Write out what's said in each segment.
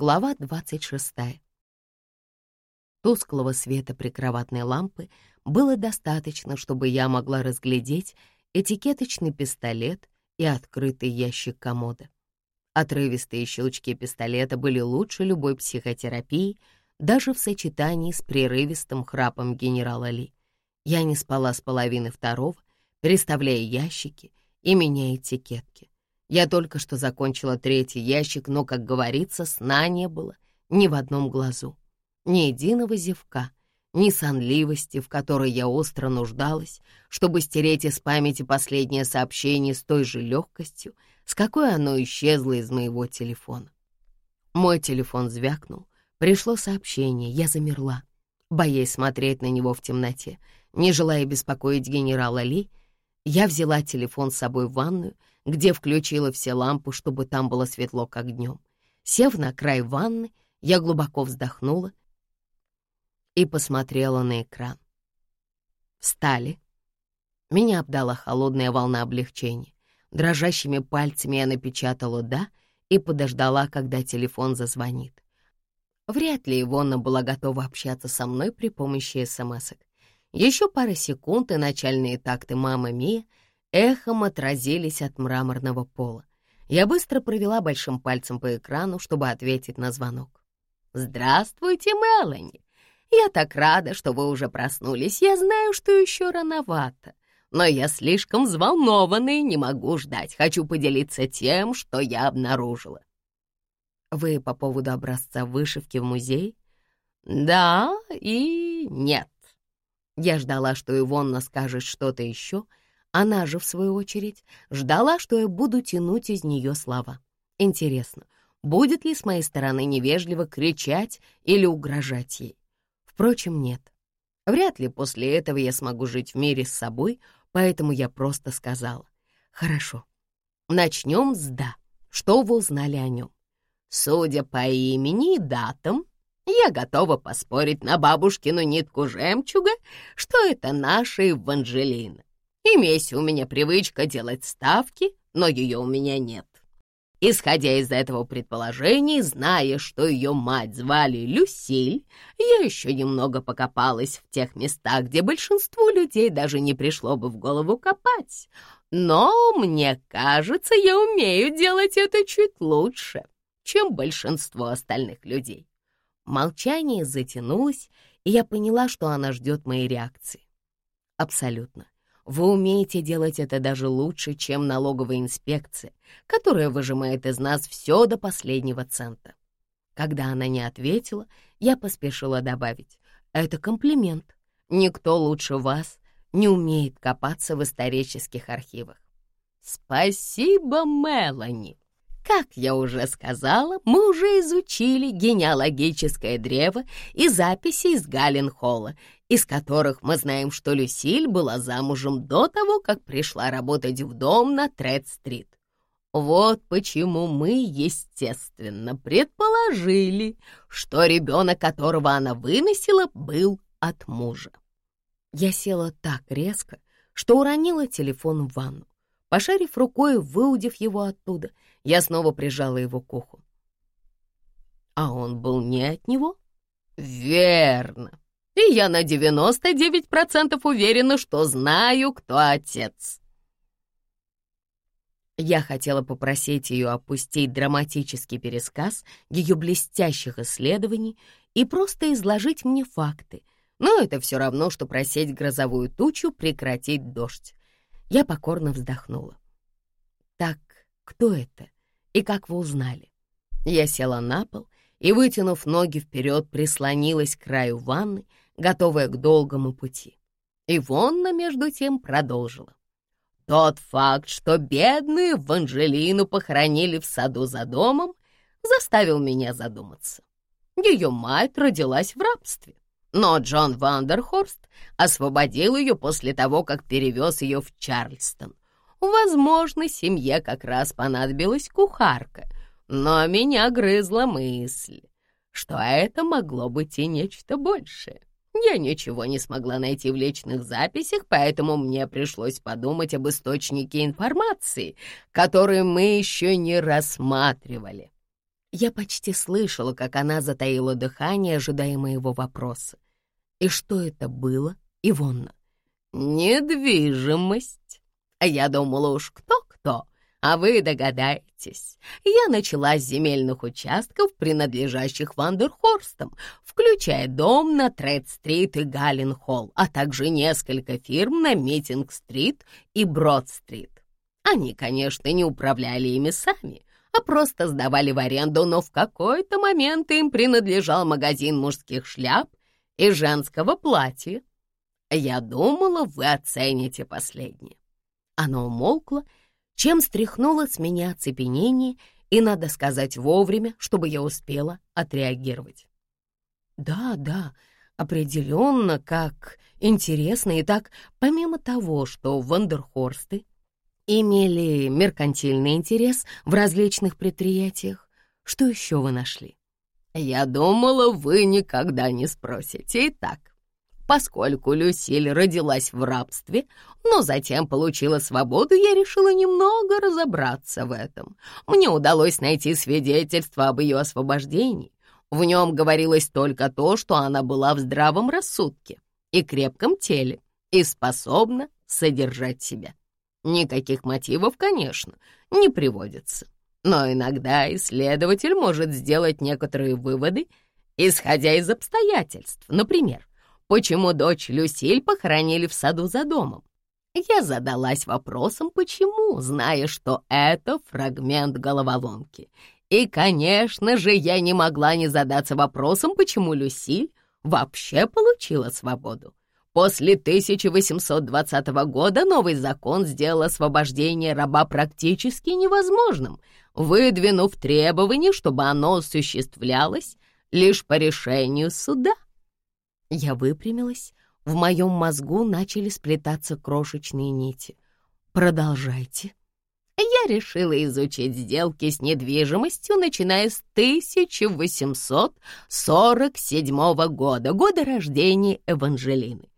Глава 26. Тусклого света прикроватной лампы было достаточно, чтобы я могла разглядеть этикеточный пистолет и открытый ящик комода. Отрывистые щелчки пистолета были лучше любой психотерапии, даже в сочетании с прерывистым храпом генерала Ли. Я не спала с половины второго, переставляя ящики и меняя этикетки. Я только что закончила третий ящик, но, как говорится, сна не было ни в одном глазу. Ни единого зевка, ни сонливости, в которой я остро нуждалась, чтобы стереть из памяти последнее сообщение с той же легкостью, с какой оно исчезло из моего телефона. Мой телефон звякнул, пришло сообщение, я замерла, боясь смотреть на него в темноте. Не желая беспокоить генерала Ли, я взяла телефон с собой в ванную, где включила все лампы, чтобы там было светло, как днем. Сев на край ванны, я глубоко вздохнула и посмотрела на экран. Встали. Меня обдала холодная волна облегчения. Дрожащими пальцами я напечатала «да» и подождала, когда телефон зазвонит. Вряд ли Ивонна была готова общаться со мной при помощи смс-ок. Еще пара секунд, и начальные такты «Мама Мия» эхом отразились от мраморного пола. Я быстро провела большим пальцем по экрану, чтобы ответить на звонок. «Здравствуйте, Мелани! Я так рада, что вы уже проснулись. Я знаю, что еще рановато, но я слишком взволнована и не могу ждать. Хочу поделиться тем, что я обнаружила». «Вы по поводу образца вышивки в музее?» «Да и нет. Я ждала, что Ивонна скажет что-то еще. Она же, в свою очередь, ждала, что я буду тянуть из нее слова. Интересно, будет ли с моей стороны невежливо кричать или угрожать ей? Впрочем, нет. Вряд ли после этого я смогу жить в мире с собой, поэтому я просто сказала. Хорошо, начнем с «да». Что вы узнали о нем? Судя по имени и датам, я готова поспорить на бабушкину нитку жемчуга, что это наша Эванжелина. Имейся у меня привычка делать ставки, но ее у меня нет. Исходя из этого предположения, зная, что ее мать звали Люсиль, я еще немного покопалась в тех местах, где большинству людей даже не пришло бы в голову копать. Но мне кажется, я умею делать это чуть лучше, чем большинство остальных людей. Молчание затянулось, и я поняла, что она ждет моей реакции. Абсолютно. Вы умеете делать это даже лучше, чем налоговая инспекция, которая выжимает из нас все до последнего цента. Когда она не ответила, я поспешила добавить. Это комплимент. Никто лучше вас не умеет копаться в исторических архивах. Спасибо, Мелани. Как я уже сказала, мы уже изучили генеалогическое древо и записи из Галленхолла, из которых мы знаем, что Люсиль была замужем до того, как пришла работать в дом на Тред-стрит. Вот почему мы, естественно, предположили, что ребенок, которого она выносила, был от мужа. Я села так резко, что уронила телефон в ванну. Пошарив рукой, выудив его оттуда, я снова прижала его к уху. А он был не от него? Верно. И я на 99% уверена, что знаю, кто отец. Я хотела попросить ее опустить драматический пересказ ее блестящих исследований и просто изложить мне факты, но это все равно, что просить грозовую тучу прекратить дождь. Я покорно вздохнула. «Так, кто это? И как вы узнали?» Я села на пол и, вытянув ноги вперед, прислонилась к краю ванны, готовая к долгому пути. И Вонна, между тем, продолжила. Тот факт, что бедную Ванжелину похоронили в саду за домом, заставил меня задуматься. Ее мать родилась в рабстве. Но Джон Вандерхорст освободил ее после того, как перевез ее в Чарльстон. Возможно, семье как раз понадобилась кухарка, но меня грызла мысль, что это могло быть и нечто большее. Я ничего не смогла найти в личных записях, поэтому мне пришлось подумать об источнике информации, который мы еще не рассматривали. Я почти слышала, как она затаила дыхание, ожидая моего вопроса. И что это было, Ивонна? Недвижимость. Я думала уж кто-кто, а вы догадаетесь. Я начала с земельных участков, принадлежащих Вандерхорстам, включая дом на Тред-стрит и Галлен-холл, а также несколько фирм на Митинг-стрит и Брод-стрит. Они, конечно, не управляли ими сами, а просто сдавали в аренду, но в какой-то момент им принадлежал магазин мужских шляп и женского платья. Я думала, вы оцените последнее. Оно умолкло, чем стряхнуло с меня оцепенение, и, надо сказать, вовремя, чтобы я успела отреагировать. Да, да, определенно, как интересно, и так, помимо того, что Вандерхорсты имели меркантильный интерес в различных предприятиях, что еще вы нашли? Я думала, вы никогда не спросите. Итак, поскольку Люсиль родилась в рабстве, но затем получила свободу, я решила немного разобраться в этом. Мне удалось найти свидетельство об ее освобождении. В нем говорилось только то, что она была в здравом рассудке и крепком теле и способна содержать себя. Никаких мотивов, конечно, не приводится. Но иногда исследователь может сделать некоторые выводы, исходя из обстоятельств. Например, почему дочь Люсиль похоронили в саду за домом. Я задалась вопросом, почему, зная, что это фрагмент головоломки. И, конечно же, я не могла не задаться вопросом, почему Люсиль вообще получила свободу. После 1820 года новый закон сделал освобождение раба практически невозможным, выдвинув требование, чтобы оно осуществлялось лишь по решению суда. Я выпрямилась, в моем мозгу начали сплетаться крошечные нити. «Продолжайте». Я решила изучить сделки с недвижимостью, начиная с 1847 года, года рождения Эванжелины.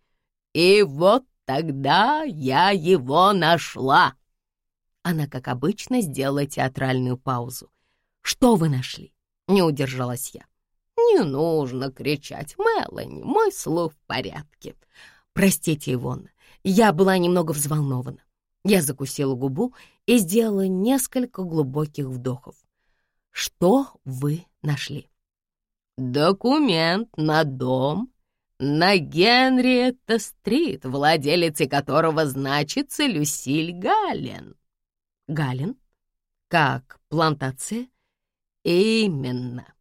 И вот тогда я его нашла. Она, как обычно, сделала театральную паузу. «Что вы нашли?» — не удержалась я. «Не нужно кричать, Мелани, мой слух в порядке». «Простите, Ивонна, я была немного взволнована». Я закусила губу и сделала несколько глубоких вдохов. «Что вы нашли?» «Документ на дом на Генриетта-стрит, владелицей которого значится Люсиль Галлен. Галлен? Как плантация? Именно.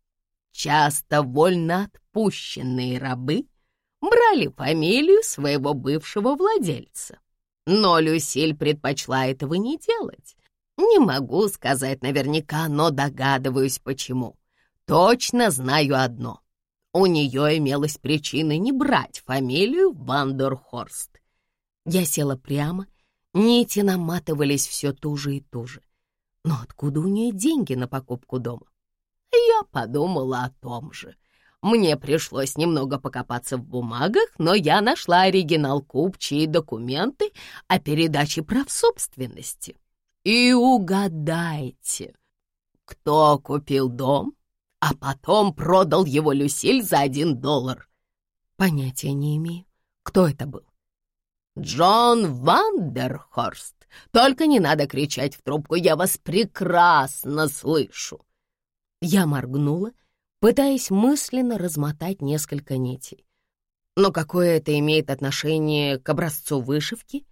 Часто вольно отпущенные рабы брали фамилию своего бывшего владельца. Но Люсиль предпочла этого не делать. Не могу сказать наверняка, но догадываюсь, почему. Точно знаю одно — у нее имелась причина не брать фамилию Вандерхорст. Я села прямо, нити наматывались все туже и туже. Но откуда у нее деньги на покупку дома? Я подумала о том же. Мне пришлось немного покопаться в бумагах, но я нашла оригинал купчи и документы о передаче прав собственности. И угадайте, кто купил дом а потом продал его Люсиль за один доллар. Понятия не имею, кто это был. Джон Вандерхорст. Только не надо кричать в трубку, я вас прекрасно слышу. Я моргнула, пытаясь мысленно размотать несколько нитей. Но какое это имеет отношение к образцу вышивки?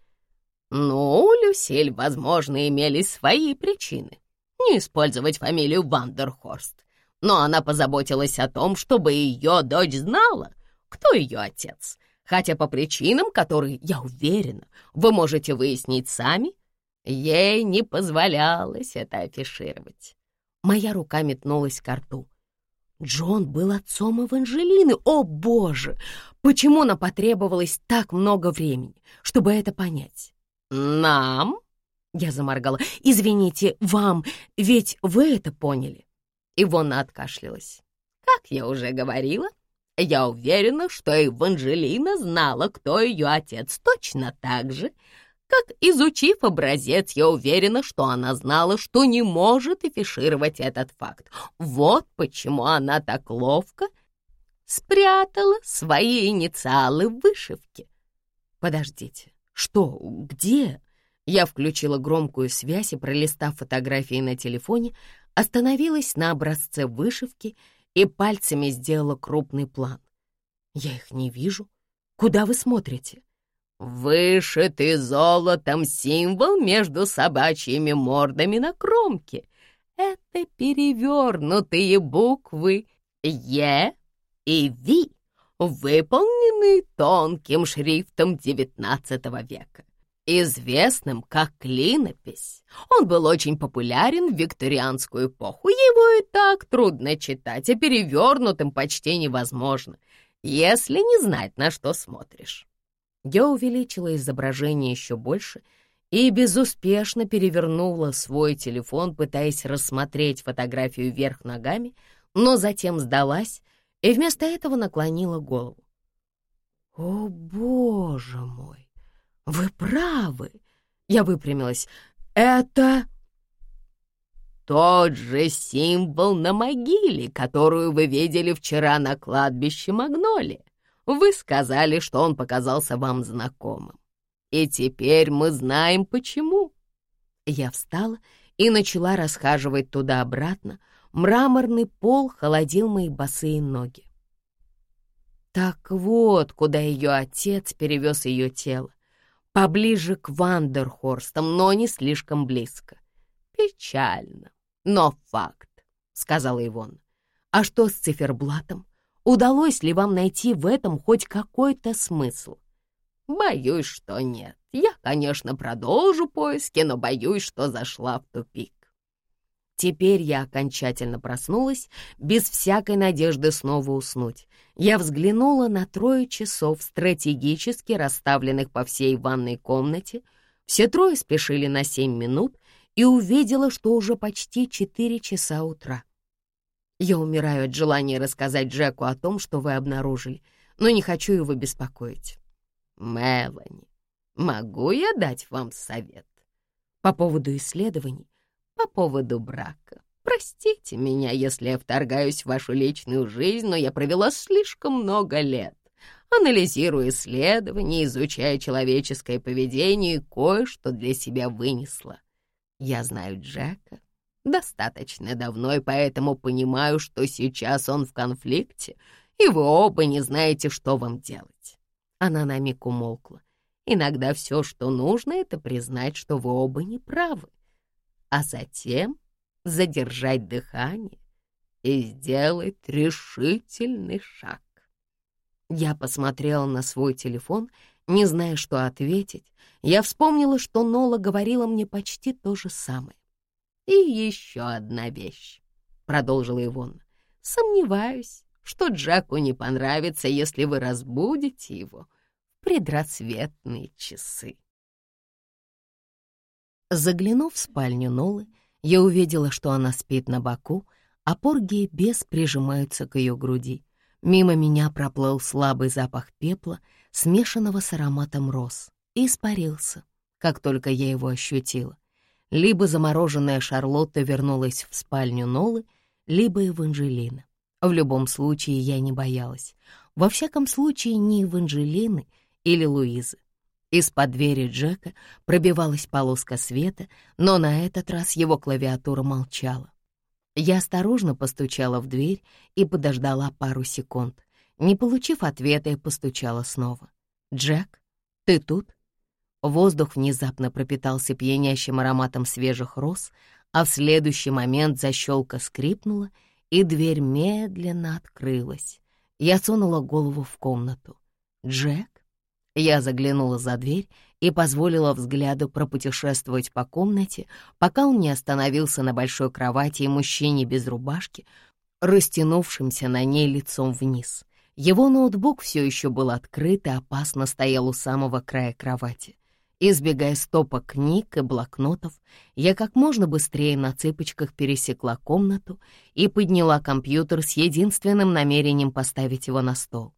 Ну, Люсиль, возможно, имели свои причины. Не использовать фамилию Вандерхорст но она позаботилась о том, чтобы ее дочь знала, кто ее отец, хотя по причинам, которые, я уверена, вы можете выяснить сами, ей не позволялось это афишировать. Моя рука метнулась к рту. Джон был отцом Эванжелины. О, боже! Почему нам потребовалось так много времени, чтобы это понять? Нам? Я заморгала. Извините, вам, ведь вы это поняли. Ивона откашлялась. «Как я уже говорила, я уверена, что Эванжелина знала, кто ее отец, точно так же, Как изучив образец, я уверена, что она знала, что не может афишировать этот факт. Вот почему она так ловко спрятала свои инициалы в вышивке. Подождите, что, где? Я включила громкую связь и, пролистав фотографии на телефоне, остановилась на образце вышивки и пальцами сделала крупный план. Я их не вижу. Куда вы смотрите? Вышитый золотом символ между собачьими мордами на кромке. Это перевернутые буквы «Е» и «Ви», выполненные тонким шрифтом XIX века, известным как клинопись. Он был очень популярен в викторианскую эпоху. Его и так трудно читать, а перевернутым почти невозможно, если не знать, на что смотришь. Я увеличила изображение еще больше и безуспешно перевернула свой телефон, пытаясь рассмотреть фотографию вверх ногами, но затем сдалась и вместо этого наклонила голову. «О, боже мой! Вы правы!» Я выпрямилась. «Это...» «Тот же символ на могиле, которую вы видели вчера на кладбище Магнолия. Вы сказали, что он показался вам знакомым. И теперь мы знаем, почему». Я встала и начала расхаживать туда-обратно. Мраморный пол холодил мои босые ноги. Так вот, куда ее отец перевез ее тело. Поближе к Вандерхорстам, но не слишком близко. Печально, но факт, — сказала Ивон. А что с циферблатом? Удалось ли вам найти в этом хоть какой-то смысл? Боюсь, что нет. Я, конечно, продолжу поиски, но боюсь, что зашла в тупик. Теперь я окончательно проснулась, без всякой надежды снова уснуть. Я взглянула на трое часов, стратегически расставленных по всей ванной комнате. Все трое спешили на семь минут и увидела, что уже почти четыре часа утра. Я умираю от желания рассказать Джеку о том, что вы обнаружили, но не хочу его беспокоить. Мелани, могу я дать вам совет? По поводу исследований, по поводу брака. Простите меня, если я вторгаюсь в вашу личную жизнь, но я провела слишком много лет, анализируя исследования, изучая человеческое поведение и кое-что для себя вынесла. Я знаю Джека, достаточно давно, и поэтому понимаю, что сейчас он в конфликте, и вы оба не знаете, что вам делать». Она на миг умолкла. «Иногда все, что нужно, это признать, что вы оба не правы, а затем задержать дыхание и сделать решительный шаг». Я посмотрела на свой телефон, не зная, что ответить. Я вспомнила, что Нола говорила мне почти то же самое. «И еще одна вещь», — продолжила Ивонна. «Сомневаюсь, что Джаку не понравится, если вы разбудите его в предрассветные часы». Заглянув в спальню Нолы, я увидела, что она спит на боку, а Порги и Бес прижимаются к ее груди. Мимо меня проплыл слабый запах пепла, смешанного с ароматом роз, и испарился, как только я его ощутила. Либо замороженная Шарлотта вернулась в спальню Нолы, либо Эванжелина. В любом случае я не боялась. Во всяком случае, не Эванжелины или Луизы. Из-под двери Джека пробивалась полоска света, но на этот раз его клавиатура молчала. Я осторожно постучала в дверь и подождала пару секунд. Не получив ответа, я постучала снова. «Джек, ты тут?» Воздух внезапно пропитался пьянящим ароматом свежих роз, а в следующий момент защелка скрипнула, и дверь медленно открылась. Я сунула голову в комнату. «Джек?» Я заглянула за дверь и позволила взгляду пропутешествовать по комнате, пока он не остановился на большой кровати и мужчине без рубашки, растянувшимся на ней лицом вниз. Его ноутбук все еще был открыт и опасно стоял у самого края кровати. Избегая стопок книг и блокнотов, я как можно быстрее на цыпочках пересекла комнату и подняла компьютер с единственным намерением поставить его на стол.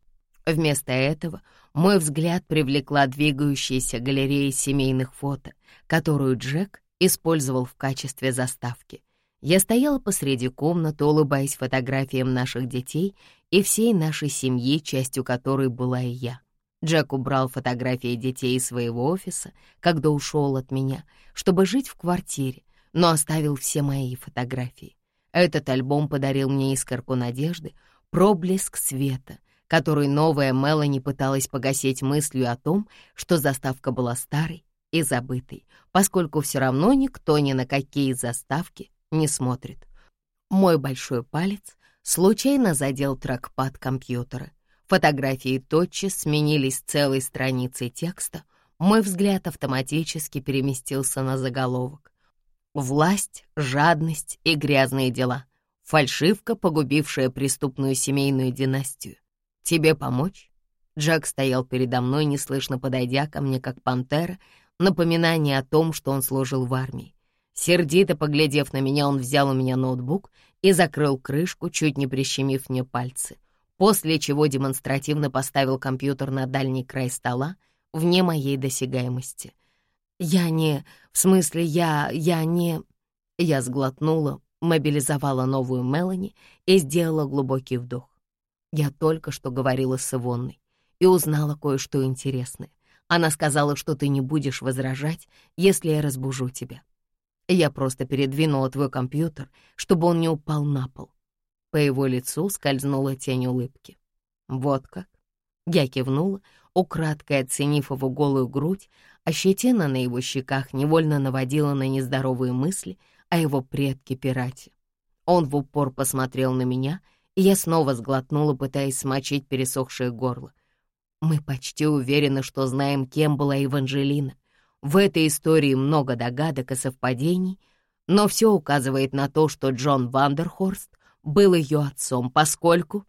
Вместо этого Мой взгляд привлекла двигающаяся галерея семейных фото, которую Джек использовал в качестве заставки. Я стояла посреди комнаты, улыбаясь фотографиям наших детей и всей нашей семьи, частью которой была и я. Джек убрал фотографии детей из своего офиса, когда ушел от меня, чтобы жить в квартире, но оставил все мои фотографии. Этот альбом подарил мне искорку надежды, проблеск света, который новая Мелани пыталась погасить мыслью о том, что заставка была старой и забытой, поскольку все равно никто ни на какие заставки не смотрит. Мой большой палец случайно задел трекпад компьютера. Фотографии тотчас сменились целой страницей текста. Мой взгляд автоматически переместился на заголовок. «Власть, жадность и грязные дела. Фальшивка, погубившая преступную семейную династию. Тебе помочь?» Джек стоял передо мной, неслышно подойдя ко мне, как пантера, напоминание о том, что он служил в армии. Сердито поглядев на меня, он взял у меня ноутбук и закрыл крышку, чуть не прищемив мне пальцы, после чего демонстративно поставил компьютер на дальний край стола, вне моей досягаемости. «Я не... В смысле, я... я не...» Я сглотнула, мобилизовала новую Мелани и сделала глубокий вдох. Я только что говорила с Ивонной и узнала кое-что интересное. Она сказала, что ты не будешь возражать, если я разбужу тебя. Я просто передвинула твой компьютер, чтобы он не упал на пол. По его лицу скользнула тень улыбки. Вот как. Я кивнула, украдкой оценив его голую грудь, а щетина на его щеках невольно наводила на нездоровые мысли о его предке-пирате. Он в упор посмотрел на меня, и я снова сглотнула, пытаясь смочить пересохшее горло. Мы почти уверены, что знаем, кем была Еванжелина, в этой истории много догадок и совпадений, но все указывает на то, что Джон Вандерхорст был ее отцом, поскольку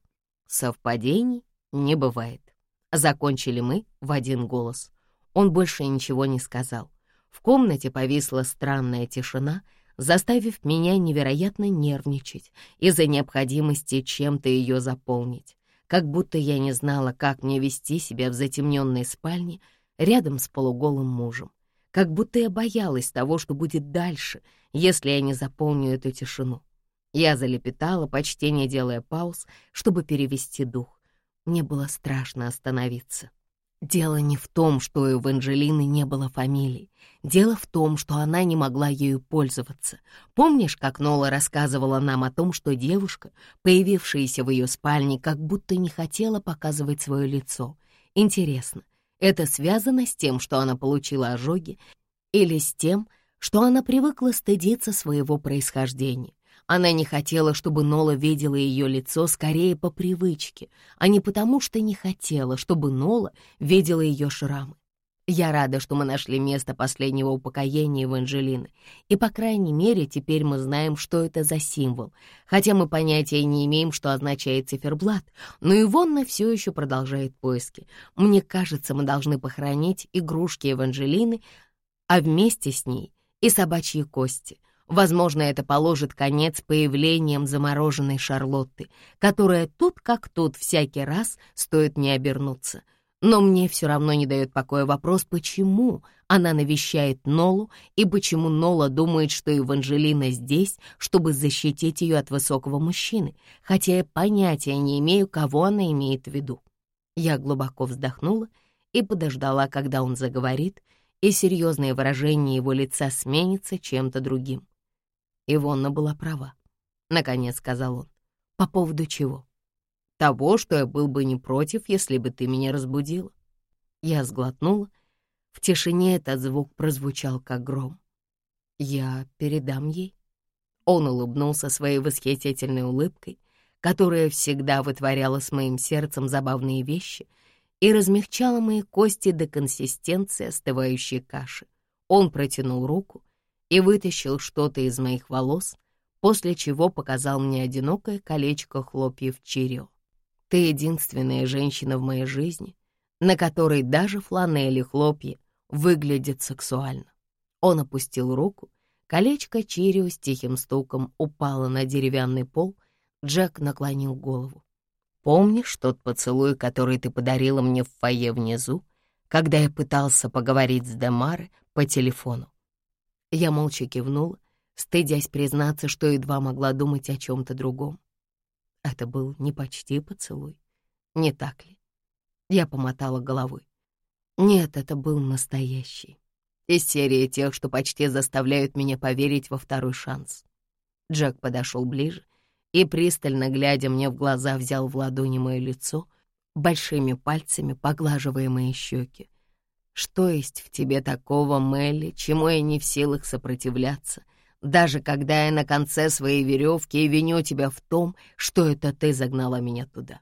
совпадений не бывает. Закончили мы в один голос. Он больше ничего не сказал. В комнате повисла странная тишина, заставив меня невероятно нервничать из-за необходимости чем-то ее заполнить, как будто я не знала, как мне вести себя в затемненной спальне рядом с полуголым мужем как будто я боялась того, что будет дальше, если я не заполню эту тишину. Я залепетала, почти не делая пауз, чтобы перевести дух. Мне было страшно остановиться. Дело не в том, что у Эванжелины не было фамилии. Дело в том, что она не могла ею пользоваться. Помнишь, как Нола рассказывала нам о том, что девушка, появившаяся в ее спальне, как будто не хотела показывать свое лицо? Интересно, это связано с тем, что она получила ожоги, или с тем, что она привыкла стыдиться своего происхождения. Она не хотела, чтобы Нола видела ее лицо скорее по привычке, а не потому, что не хотела, чтобы Нола видела ее шрамы. Я рада, что мы нашли место последнего упокоения Эванжелины, и, по крайней мере, теперь мы знаем, что это за символ, хотя мы понятия не имеем, что означает циферблат, но Ивонна все еще продолжает поиски. Мне кажется, мы должны похоронить игрушки Эванжелины, а вместе с ней и собачьи кости. Возможно, это положит конец появлениям замороженной Шарлотты, которая тут как тут всякий раз стоит не обернуться — но мне все равно не дает покоя вопрос, почему она навещает Нолу и почему Нола думает, что Эванжелина здесь, чтобы защитить ее от высокого мужчины, хотя я понятия не имею, кого она имеет в виду. Я глубоко вздохнула и подождала, когда он заговорит, и серьезное выражение его лица сменится чем-то другим. Ивонна была права, — наконец сказал он. По поводу чего? Того, что я был бы не против, если бы ты меня разбудила. Я сглотнула. В тишине этот звук прозвучал, как гром. Я передам ей. Он улыбнулся своей восхитительной улыбкой, которая всегда вытворяла с моим сердцем забавные вещи и размягчала мои кости до консистенции остывающей каши. Он протянул руку и вытащил что-то из моих волос, после чего показал мне одинокое колечко хлопьев чирио. Ты единственная женщина в моей жизни, на которой даже фланели хлопья выглядят сексуально. Он опустил руку, колечко Чирио с тихим стуком упало на деревянный пол, Джек наклонил голову. Помнишь тот поцелуй, который ты подарила мне в фойе внизу, когда я пытался поговорить с Демаре по телефону?» Я молча кивнула, стыдясь признаться, что едва могла думать о чем-то другом. Это был не почти поцелуй, не так ли? Я помотала головой. Нет, это был настоящий. Из серии тех, что почти заставляют меня поверить во второй шанс. Джек подошел ближе и, пристально глядя мне в глаза, взял в ладони мое лицо, большими пальцами поглаживая мои щеки. Что есть в тебе такого, Мелли, чему я не в силах сопротивляться, даже когда я на конце своей веревки и виню тебя в том, что это ты загнала меня туда?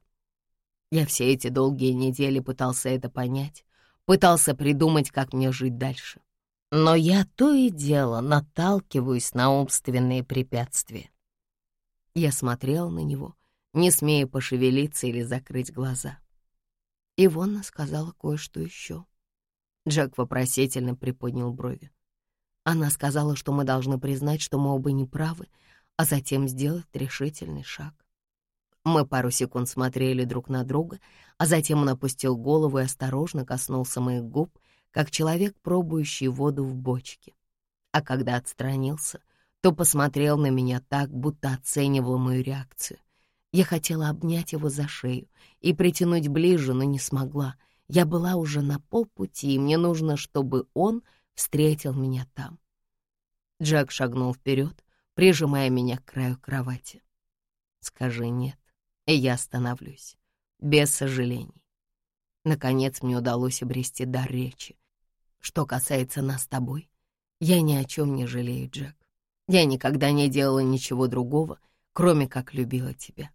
Я все эти долгие недели пытался это понять, пытался придумать, как мне жить дальше. Но я то и дело наталкиваюсь на умственные препятствия. Я смотрел на него, не смея пошевелиться или закрыть глаза. Ивонна сказала кое-что еще. Джек вопросительно приподнял брови. Она сказала, что мы должны признать, что мы оба неправы, а затем сделать решительный шаг. Мы пару секунд смотрели друг на друга, а затем он опустил голову и осторожно коснулся моих губ, как человек, пробующий воду в бочке. А когда отстранился, то посмотрел на меня так, будто оценивал мою реакцию. Я хотела обнять его за шею и притянуть ближе, но не смогла. Я была уже на полпути, и мне нужно, чтобы он встретил меня там. Джек шагнул вперед, прижимая меня к краю кровати. «Скажи нет, и я остановлюсь, без сожалений». Наконец мне удалось обрести дар речи. «Что касается нас с тобой, я ни о чем не жалею, Джек. Я никогда не делала ничего другого, кроме как любила тебя».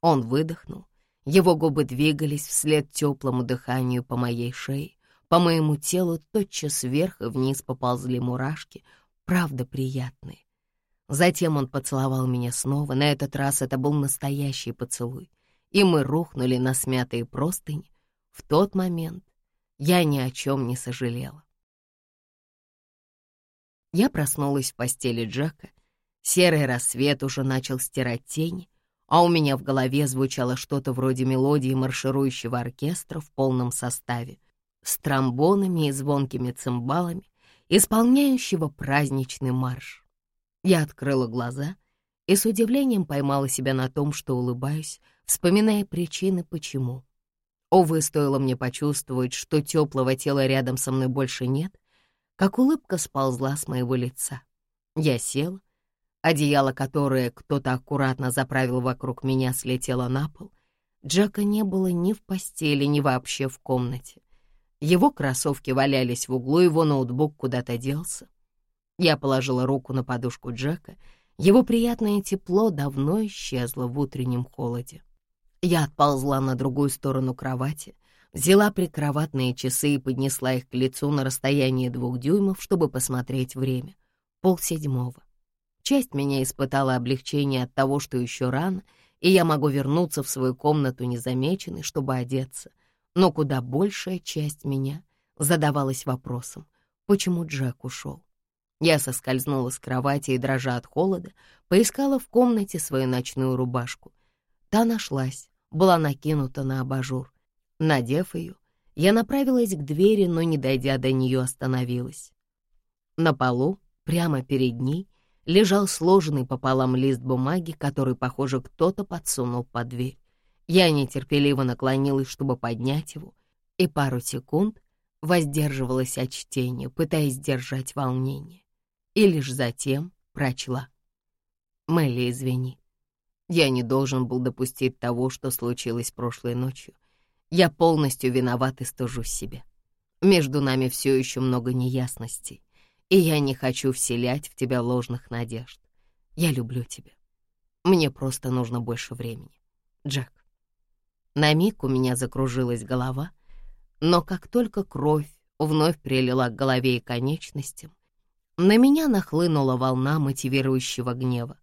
Он выдохнул. Его губы двигались вслед теплому дыханию по моей шее. По моему телу тотчас вверх и вниз поползли мурашки, правда приятные. Затем он поцеловал меня снова, на этот раз это был настоящий поцелуй, и мы рухнули на смятые простыни. В тот момент я ни о чем не сожалела. Я проснулась в постели Джека. Серый рассвет уже начал стирать тени, а у меня в голове звучало что-то вроде мелодии марширующего оркестра в полном составе, с тромбонами и звонкими цимбалами, исполняющего праздничный марш. Я открыла глаза и с удивлением поймала себя на том, что улыбаюсь, вспоминая причины, почему. Увы, стоило мне почувствовать, что теплого тела рядом со мной больше нет, как улыбка сползла с моего лица. Я села, одеяло, которое кто-то аккуратно заправил вокруг меня, слетело на пол. Джека не было ни в постели, ни вообще в комнате. Его кроссовки валялись в углу, его ноутбук куда-то делся. Я положила руку на подушку Джека. Его приятное тепло давно исчезло в утреннем холоде. Я отползла на другую сторону кровати, взяла прикроватные часы и поднесла их к лицу на расстоянии двух дюймов, чтобы посмотреть время. Пол седьмого. Часть меня испытала облегчение от того, что еще рано, и я могу вернуться в свою комнату незамеченной, чтобы одеться. Но куда большая часть меня задавалась вопросом, почему Джек ушел. Я соскользнула с кровати и, дрожа от холода, поискала в комнате свою ночную рубашку. Та нашлась, была накинута на абажур. Надев ее, я направилась к двери, но, не дойдя до нее, остановилась. На полу, прямо перед ней, лежал сложенный пополам лист бумаги, который, похоже, кто-то подсунул под дверь. Я нетерпеливо наклонилась, чтобы поднять его, и пару секунд воздерживалась от чтения, пытаясь сдержать волнение. И лишь затем прочла. «Мелли, извини. Я не должен был допустить того, что случилось прошлой ночью. Я полностью виноват и стыжусь себя. Между нами все еще много неясностей, и я не хочу вселять в тебя ложных надежд. Я люблю тебя. Мне просто нужно больше времени. Джек. На миг у меня закружилась голова, но как только кровь вновь прилила к голове и конечностям, на меня нахлынула волна мотивирующего гнева.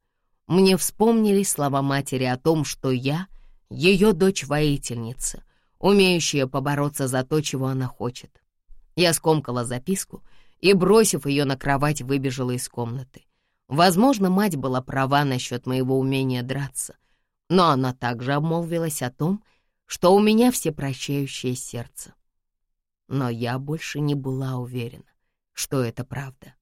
Мне вспомнились слова матери о том, что я — ее дочь-воительница, умеющая побороться за то, чего она хочет. Я скомкала записку и, бросив ее на кровать, выбежала из комнаты. Возможно, мать была права насчет моего умения драться, но она также обмолвилась о том, что у меня всепрощающее сердце. Но я больше не была уверена, что это правда.